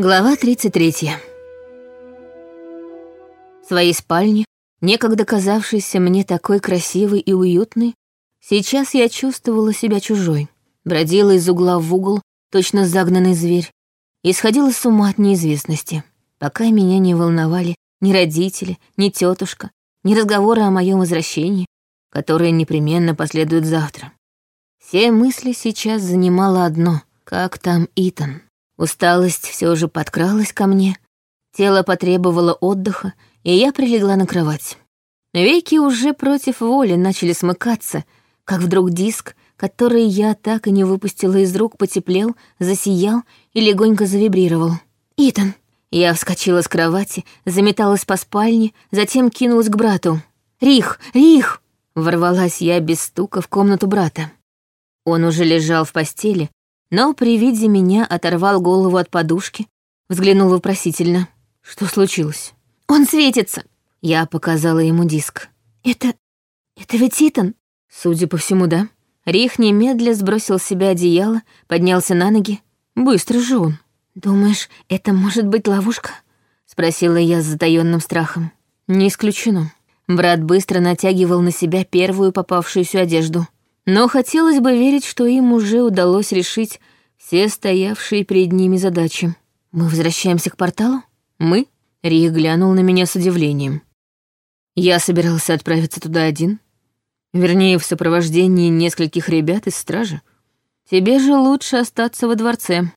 Глава 33. В своей спальне, некогда казавшейся мне такой красивой и уютной, сейчас я чувствовала себя чужой. Бродила из угла в угол, точно загнанный зверь, и сходила с ума от неизвестности, пока меня не волновали ни родители, ни тетушка, ни разговоры о моем возвращении, которые непременно последуют завтра. Все мысли сейчас занимало одно — как там Итан. Усталость все же подкралась ко мне, тело потребовало отдыха, и я прилегла на кровать. Веки уже против воли начали смыкаться, как вдруг диск, который я так и не выпустила из рук, потеплел, засиял и легонько завибрировал. «Итан!» Я вскочила с кровати, заметалась по спальне, затем кинулась к брату. «Рих! Рих!» Ворвалась я без стука в комнату брата. Он уже лежал в постели, но при виде меня оторвал голову от подушки, взглянул вопросительно. Что случилось? «Он светится!» Я показала ему диск. «Это... это ведь Итан?» Судя по всему, да. Рих немедля сбросил с себя одеяло, поднялся на ноги. Быстро же он. «Думаешь, это может быть ловушка?» Спросила я с затаённым страхом. «Не исключено». Брат быстро натягивал на себя первую попавшуюся одежду. Но хотелось бы верить, что им уже удалось решить все стоявшие перед ними задачи. «Мы возвращаемся к порталу?» «Мы?» Рих глянул на меня с удивлением. Я собирался отправиться туда один. Вернее, в сопровождении нескольких ребят из стражи. Тебе же лучше остаться во дворце.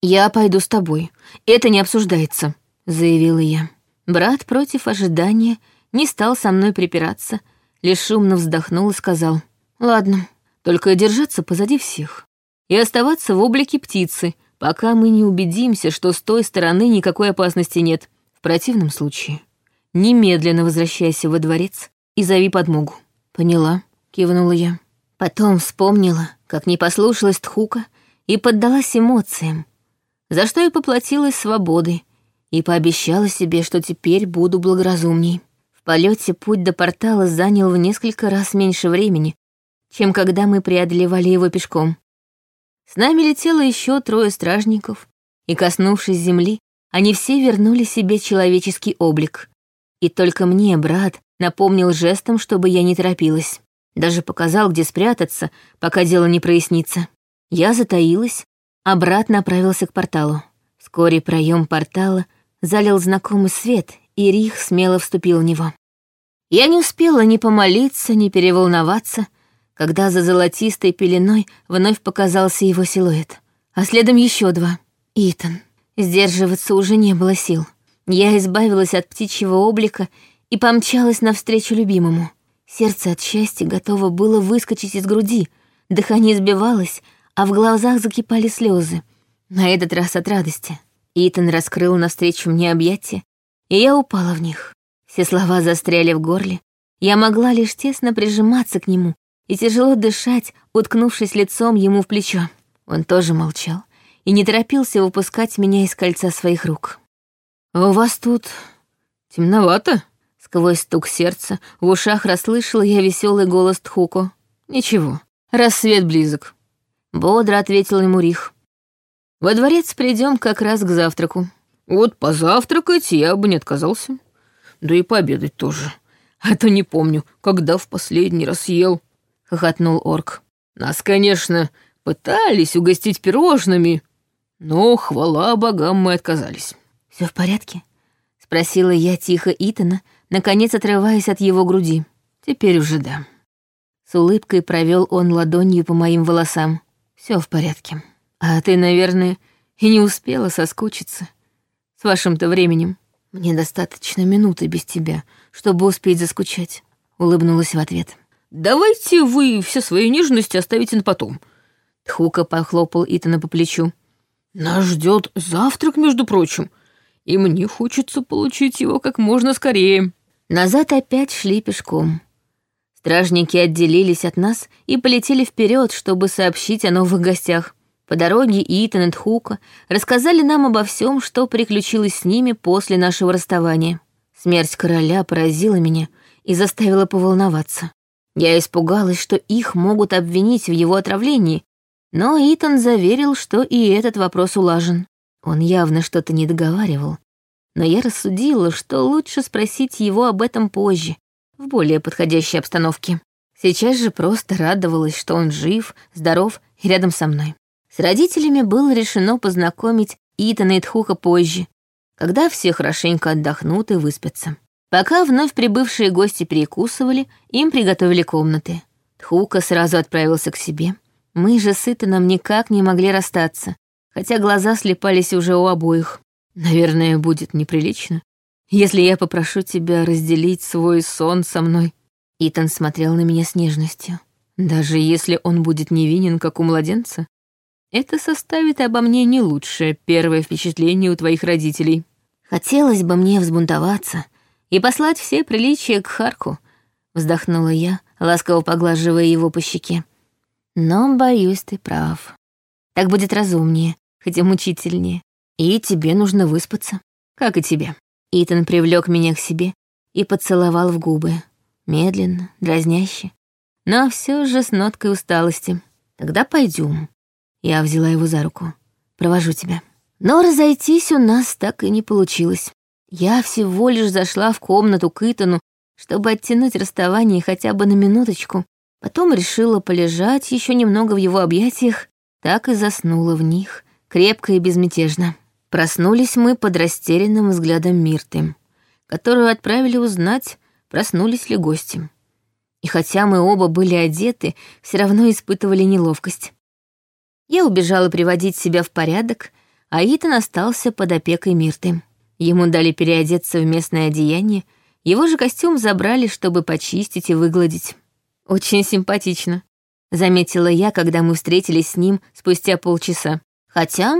Я пойду с тобой. Это не обсуждается, заявила я. Брат против ожидания не стал со мной припираться, лишь шумно вздохнул и сказал. Ладно, только держаться позади всех. И оставаться в облике птицы, пока мы не убедимся, что с той стороны никакой опасности нет. В противном случае немедленно возвращайся во дворец и зови подмогу. «Поняла», — кивнула я. Потом вспомнила, как не послушалась Тхука и поддалась эмоциям, за что и поплатилась свободой, и пообещала себе, что теперь буду благоразумней. В полете путь до портала занял в несколько раз меньше времени, чем когда мы преодолевали его пешком. С нами летело еще трое стражников, и, коснувшись земли, они все вернули себе человеческий облик. И только мне брат напомнил жестом, чтобы я не торопилась. Даже показал, где спрятаться, пока дело не прояснится. Я затаилась, а брат направился к порталу. Вскоре проем портала залил знакомый свет, и Рих смело вступил в него. Я не успела ни помолиться, ни переволноваться, когда за золотистой пеленой вновь показался его силуэт, а следом еще два. Итан. Сдерживаться уже не было сил. Я избавилась от птичьего облика и помчалась навстречу любимому. Сердце от счастья готово было выскочить из груди, дыхание сбивалось, а в глазах закипали слезы. На этот раз от радости. Итан раскрыл навстречу мне объятия, и я упала в них. Все слова застряли в горле. Я могла лишь тесно прижиматься к нему и тяжело дышать, уткнувшись лицом ему в плечо. Он тоже молчал и не торопился выпускать меня из кольца своих рук. «У вас тут темновато?» Сквозь стук сердца в ушах расслышала я веселый голос Тхуко. «Ничего, рассвет близок», — бодро ответил ему Рих. «Во дворец придем как раз к завтраку». «Вот позавтракать я бы не отказался. Да и пообедать тоже. А то не помню, когда в последний раз ел», — хохотнул орк. «Нас, конечно, пытались угостить пирожными, но, хвала богам, мы отказались». Все в порядке?» — спросила я тихо Итана, наконец отрываясь от его груди. «Теперь уже да». С улыбкой провел он ладонью по моим волосам. Все в порядке. А ты, наверное, и не успела соскучиться. С вашим-то временем. Мне достаточно минуты без тебя, чтобы успеть заскучать. Улыбнулась в ответ. «Давайте вы все свои нежности оставите на потом». Тхука похлопал Итана по плечу. «Нас ждет завтрак, между прочим и мне хочется получить его как можно скорее». Назад опять шли пешком. Стражники отделились от нас и полетели вперед, чтобы сообщить о новых гостях. По дороге Итан и Тхука рассказали нам обо всем, что приключилось с ними после нашего расставания. Смерть короля поразила меня и заставила поволноваться. Я испугалась, что их могут обвинить в его отравлении, но Итан заверил, что и этот вопрос улажен. Он явно что-то не договаривал, но я рассудила, что лучше спросить его об этом позже, в более подходящей обстановке. Сейчас же просто радовалась, что он жив, здоров и рядом со мной. С родителями было решено познакомить Итана и Тхука позже, когда все хорошенько отдохнут и выспятся. Пока вновь прибывшие гости перекусывали, им приготовили комнаты. Тхука сразу отправился к себе. Мы же с Итаном никак не могли расстаться, хотя глаза слепались уже у обоих. Наверное, будет неприлично, если я попрошу тебя разделить свой сон со мной. Итан смотрел на меня с нежностью. Даже если он будет невинен, как у младенца, это составит обо мне не лучшее первое впечатление у твоих родителей. Хотелось бы мне взбунтоваться и послать все приличия к Харку, вздохнула я, ласково поглаживая его по щеке. Но, боюсь, ты прав. Так будет разумнее, хотя мучительнее. И тебе нужно выспаться, как и тебе. Итан привлек меня к себе и поцеловал в губы. Медленно, дразняще, но все же с ноткой усталости. Тогда пойдем. Я взяла его за руку. Провожу тебя. Но разойтись у нас так и не получилось. Я всего лишь зашла в комнату к Итану, чтобы оттянуть расставание хотя бы на минуточку. Потом решила полежать еще немного в его объятиях, так и заснула в них, крепко и безмятежно. Проснулись мы под растерянным взглядом Мирты, которую отправили узнать, проснулись ли гости. И хотя мы оба были одеты, все равно испытывали неловкость. Я убежала приводить себя в порядок, а Итан остался под опекой Мирты. Ему дали переодеться в местное одеяние, его же костюм забрали, чтобы почистить и выгладить. Очень симпатично, заметила я, когда мы встретились с ним спустя полчаса. Хотя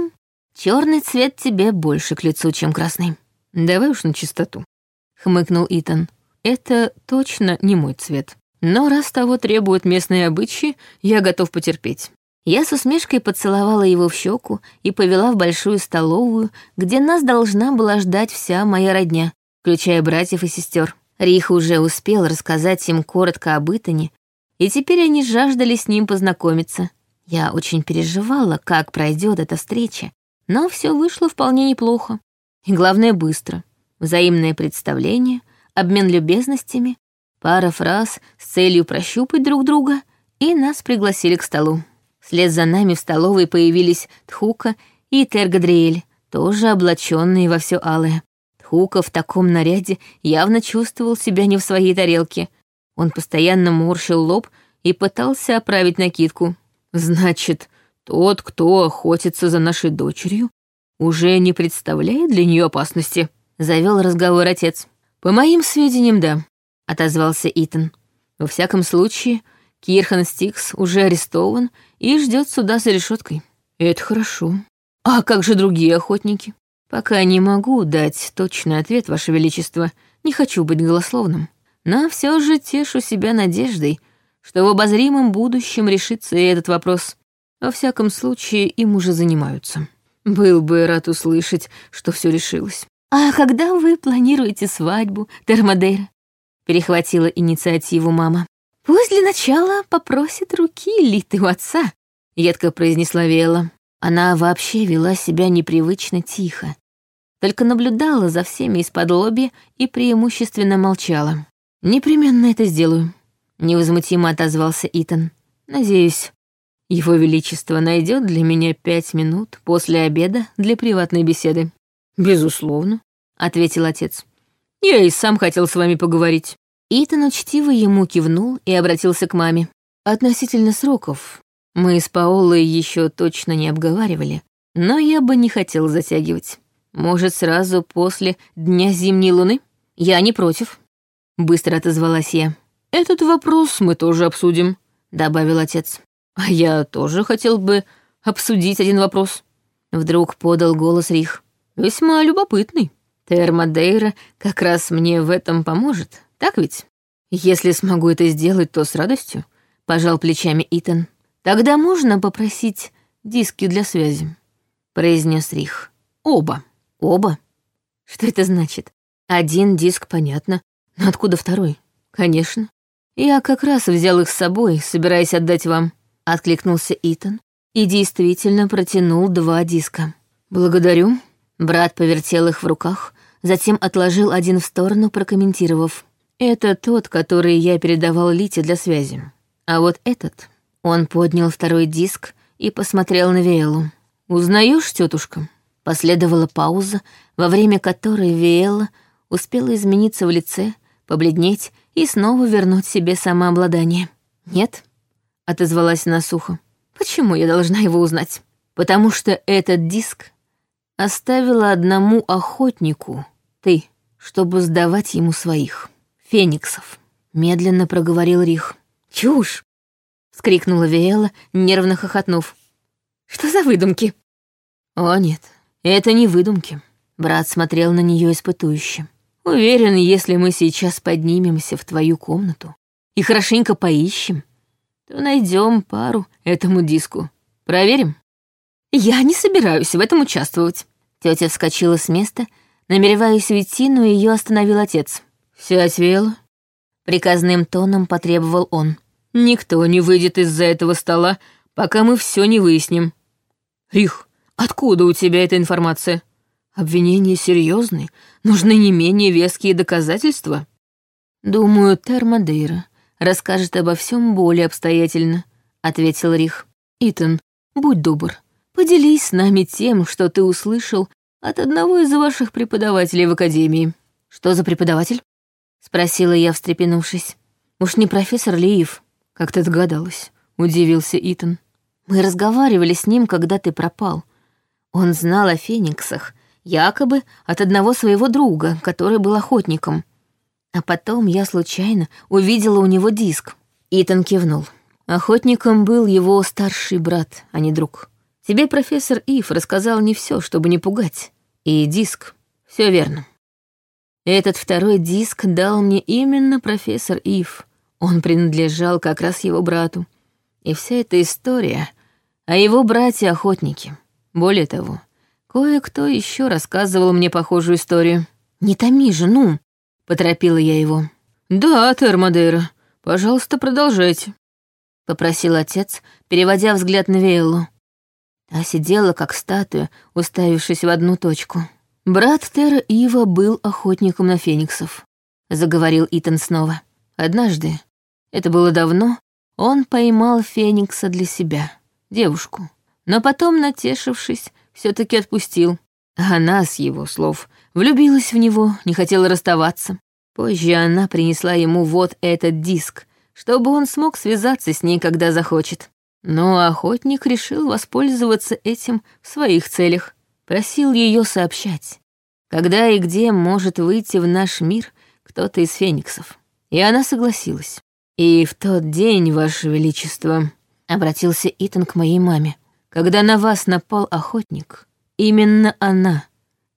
черный цвет тебе больше к лицу, чем красный. Давай уж на чистоту, хмыкнул Итан. Это точно не мой цвет. Но раз того требуют местные обычаи, я готов потерпеть. Я с усмешкой поцеловала его в щеку и повела в большую столовую, где нас должна была ждать вся моя родня, включая братьев и сестер. Рих уже успел рассказать им коротко об Итане, и теперь они жаждали с ним познакомиться. Я очень переживала, как пройдет эта встреча, но все вышло вполне неплохо. И главное, быстро. Взаимное представление, обмен любезностями, пара фраз с целью прощупать друг друга, и нас пригласили к столу. Вслед за нами в столовой появились Тхука и Тергадриэль, тоже облаченные во все алое. Тхука в таком наряде явно чувствовал себя не в своей тарелке. Он постоянно морщил лоб и пытался оправить накидку. «Значит, тот, кто охотится за нашей дочерью, уже не представляет для нее опасности?» — завел разговор отец. «По моим сведениям, да», — отозвался Итан. «Во всяком случае, Кирхан Стикс уже арестован и ждет суда за решеткой. Это хорошо. А как же другие охотники? Пока не могу дать точный ответ, Ваше Величество. Не хочу быть голословным. Но все же тешу себя надеждой, что в обозримом будущем решится и этот вопрос. Во всяком случае, им уже занимаются. Был бы рад услышать, что все решилось. «А когда вы планируете свадьбу, Термадейра?» Перехватила инициативу мама. «Пусть для начала попросит руки Литы у отца», — едко произнесла Вела. Она вообще вела себя непривычно тихо, только наблюдала за всеми из-под лоби и преимущественно молчала. «Непременно это сделаю», — невозмутимо отозвался Итан. «Надеюсь, его Величество найдет для меня пять минут после обеда для приватной беседы». «Безусловно», — ответил отец. «Я и сам хотел с вами поговорить». Итан учтиво ему кивнул и обратился к маме. «Относительно сроков. Мы с Паолой еще точно не обговаривали, но я бы не хотел затягивать. Может, сразу после Дня Зимней Луны? Я не против», — быстро отозвалась я. «Этот вопрос мы тоже обсудим», — добавил отец. «А я тоже хотел бы обсудить один вопрос». Вдруг подал голос Рих. «Весьма любопытный. Термодейра как раз мне в этом поможет. Так ведь? Если смогу это сделать, то с радостью, пожал плечами Итан. Тогда можно попросить диски для связи, произнес Рих. Оба. Оба? Что это значит? Один диск, понятно. Но откуда второй? Конечно. Я как раз взял их с собой, собираясь отдать вам. Откликнулся Итан и действительно протянул два диска. «Благодарю». Брат повертел их в руках, затем отложил один в сторону, прокомментировав. «Это тот, который я передавал Лите для связи. А вот этот...» Он поднял второй диск и посмотрел на Виэлу. «Узнаешь, тетушка?» Последовала пауза, во время которой Виэла успела измениться в лице, побледнеть и снова вернуть себе самообладание. «Нет?» — отозвалась она сухо. «Почему я должна его узнать?» «Потому что этот диск оставила одному охотнику, ты, чтобы сдавать ему своих, фениксов», — медленно проговорил Рих. «Чушь!» — вскрикнула Виэла, нервно хохотнув. «Что за выдумки?» «О, нет, это не выдумки». Брат смотрел на нее испытующе. Уверен, если мы сейчас поднимемся в твою комнату и хорошенько поищем, то найдем пару этому диску. Проверим? Я не собираюсь в этом участвовать. Тетя вскочила с места, намереваясь уйти, но ее остановил отец. Сядь. Приказным тоном потребовал он. Никто не выйдет из-за этого стола, пока мы все не выясним. Рих, откуда у тебя эта информация? Обвинения серьезные, нужны не менее веские доказательства. Думаю, Термадейра расскажет обо всем более обстоятельно, ответил Рих. Итан, будь добр, поделись с нами тем, что ты услышал от одного из ваших преподавателей в академии. Что за преподаватель? Спросила я, встрепенувшись. Уж не профессор Лиев, как ты догадалась, удивился Итан. Мы разговаривали с ним, когда ты пропал. Он знал о фениксах якобы от одного своего друга, который был охотником. А потом я случайно увидела у него диск. Итан кивнул. Охотником был его старший брат, а не друг. Тебе профессор Ив рассказал не все, чтобы не пугать. И диск. Все верно. Этот второй диск дал мне именно профессор Ив. Он принадлежал как раз его брату. И вся эта история о его брате-охотнике. Более того, Кое-кто еще рассказывал мне похожую историю. «Не томи жену!» — поторопила я его. «Да, Термадейра, пожалуйста, продолжайте», — попросил отец, переводя взгляд на Вейлу. Та сидела, как статуя, уставившись в одну точку. «Брат Тера Ива был охотником на фениксов», — заговорил Итан снова. «Однажды, это было давно, он поймал феникса для себя, девушку. Но потом, натешившись, все-таки отпустил. А она, с его слов, влюбилась в него, не хотела расставаться. Позже она принесла ему вот этот диск, чтобы он смог связаться с ней, когда захочет. Но охотник решил воспользоваться этим в своих целях. Просил ее сообщать, когда и где может выйти в наш мир кто-то из фениксов. И она согласилась. И в тот день, Ваше Величество, обратился Итан к моей маме. Когда на вас напал охотник, именно она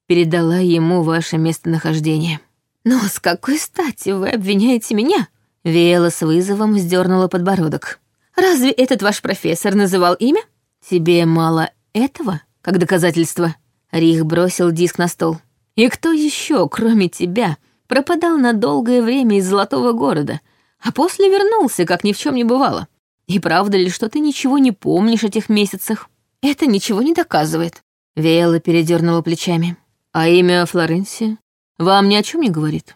передала ему ваше местонахождение. Но с какой стати вы обвиняете меня? Виэла с вызовом вздернула подбородок. Разве этот ваш профессор называл имя? Тебе мало этого, как доказательство? Рих бросил диск на стол. И кто еще, кроме тебя, пропадал на долгое время из Золотого города, а после вернулся, как ни в чем не бывало? И правда ли, что ты ничего не помнишь о тех месяцах? Это ничего не доказывает. Виэла передернула плечами. А имя Флоренции вам ни о чем не говорит?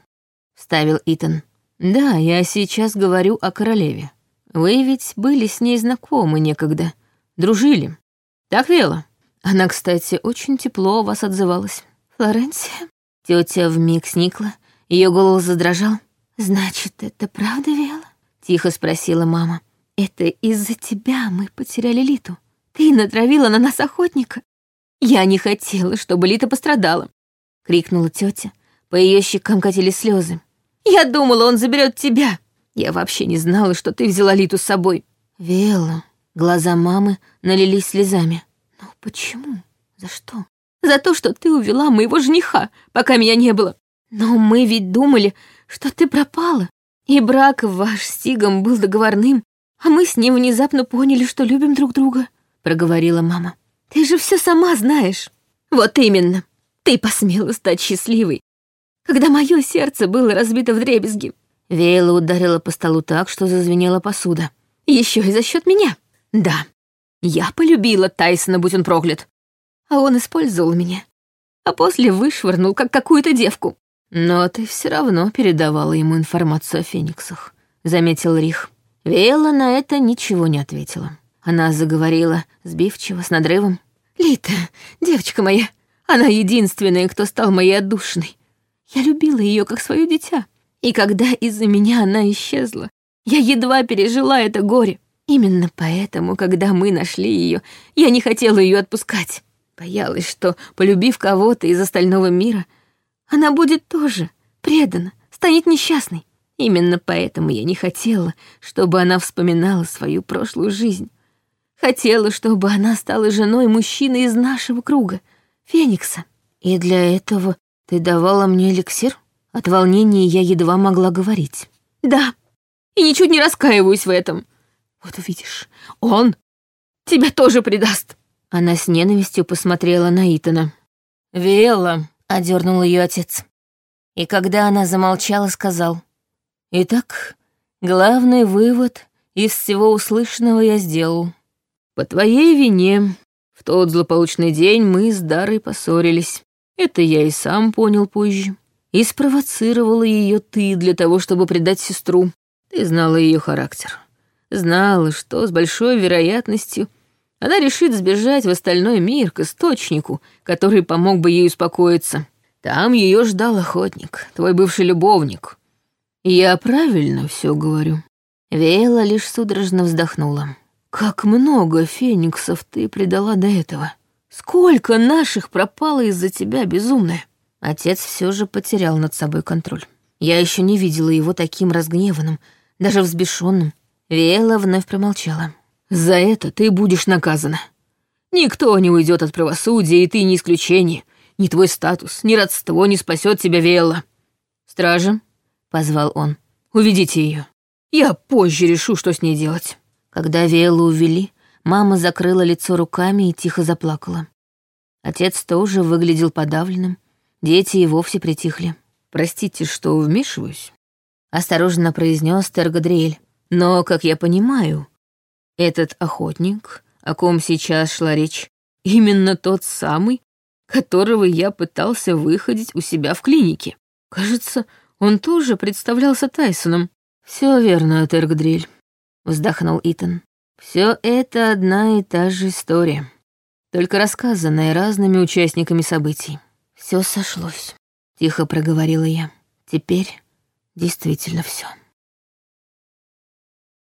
Вставил Итан. Да, я сейчас говорю о королеве. Вы ведь были с ней знакомы некогда, дружили. Так, Вела? Она, кстати, очень тепло о вас отзывалась. Флоренция? Тетя вмиг сникла, ее голос задрожал. Значит, это правда, Вела? Тихо спросила мама. Это из-за тебя мы потеряли Литу. Ты натравила на нас охотника. Я не хотела, чтобы Лита пострадала, крикнула тетя. По ее щекам катились слезы. Я думала, он заберет тебя. Я вообще не знала, что ты взяла Литу с собой. Вела. Глаза мамы налились слезами. Почему? За что? За то, что ты увела моего жениха, пока меня не было. Но мы ведь думали, что ты пропала. И брак ваш с Тигом был договорным, а мы с ним внезапно поняли, что любим друг друга проговорила мама. «Ты же все сама знаешь». «Вот именно. Ты посмела стать счастливой, когда мое сердце было разбито в дребезги». Вейла ударила по столу так, что зазвенела посуда. Еще и за счет меня. Да, я полюбила Тайсона, будь он проклят. а он использовал меня, а после вышвырнул, как какую-то девку. Но ты все равно передавала ему информацию о фениксах, заметил Рих. Вела на это ничего не ответила. Она заговорила сбивчиво, с надрывом. «Лита, девочка моя, она единственная, кто стал моей отдушиной. Я любила ее как свое дитя. И когда из-за меня она исчезла, я едва пережила это горе. Именно поэтому, когда мы нашли ее, я не хотела ее отпускать. Боялась, что, полюбив кого-то из остального мира, она будет тоже предана, станет несчастной. Именно поэтому я не хотела, чтобы она вспоминала свою прошлую жизнь. Хотела, чтобы она стала женой мужчины из нашего круга, Феникса. И для этого ты давала мне эликсир? От волнения я едва могла говорить. Да, и ничуть не раскаиваюсь в этом. Вот увидишь, он тебя тоже предаст. Она с ненавистью посмотрела на Итана. «Виэлла», — одернул ее отец. И когда она замолчала, сказал. «Итак, главный вывод из всего услышанного я сделал. По твоей вине в тот злополучный день мы с Дарой поссорились. Это я и сам понял позже. И спровоцировала ее ты для того, чтобы предать сестру. Ты знала ее характер. Знала, что с большой вероятностью она решит сбежать в остальной мир к источнику, который помог бы ей успокоиться. Там ее ждал охотник, твой бывший любовник. Я правильно все говорю. Вейла лишь судорожно вздохнула. Как много фениксов ты предала до этого. Сколько наших пропало из-за тебя, безумная. Отец все же потерял над собой контроль. Я еще не видела его таким разгневанным, даже взбешенным. Вейла вновь промолчала. За это ты будешь наказана. Никто не уйдет от правосудия, и ты не исключение. Ни твой статус, ни родство не спасет тебя, Виэлла. Стража, — позвал он, — уведите ее. Я позже решу, что с ней делать. Когда Виэллу увели, мама закрыла лицо руками и тихо заплакала. Отец тоже выглядел подавленным, дети и вовсе притихли. «Простите, что вмешиваюсь», — осторожно произнес Тергадриэль. «Но, как я понимаю, этот охотник, о ком сейчас шла речь, именно тот самый, которого я пытался выходить у себя в клинике. Кажется, он тоже представлялся Тайсоном. Все верно, Тергдриль, вздохнул Итан. Все это одна и та же история, только рассказанная разными участниками событий. Все сошлось, тихо проговорила я. Теперь действительно все.